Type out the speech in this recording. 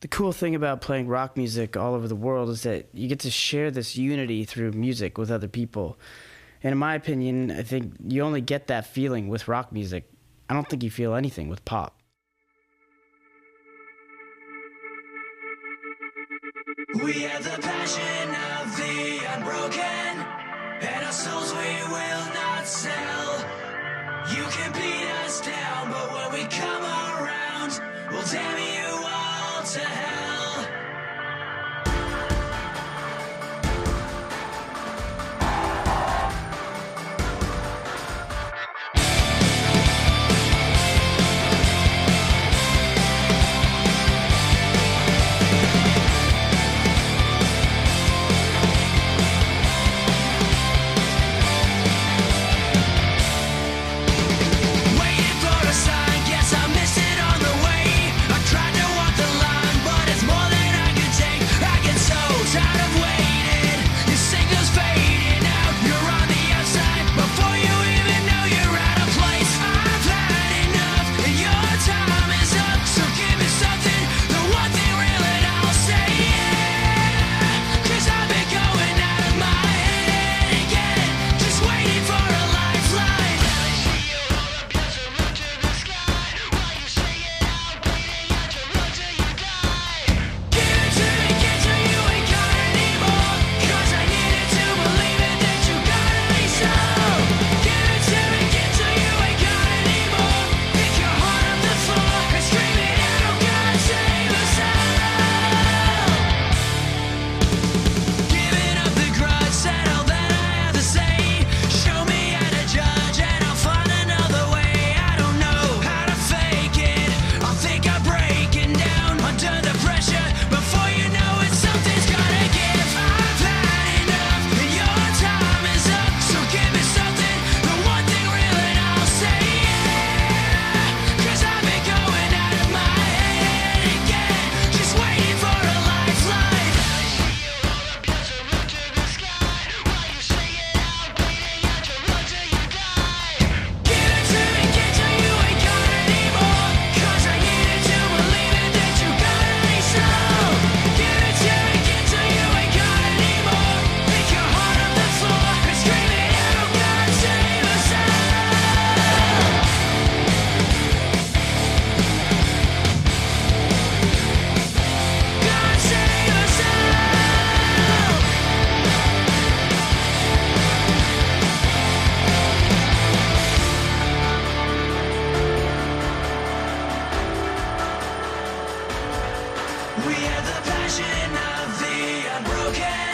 the cool thing about playing rock music all over the world is that you get to share this unity through music with other people. And in my opinion, I think you only get that feeling with rock music. I don't think you feel anything with pop. We have the passion of the unbroken, and our souls we will not sell. You can beat us down, but when we come around, we'll damn you to have We have the passion of the unbroken.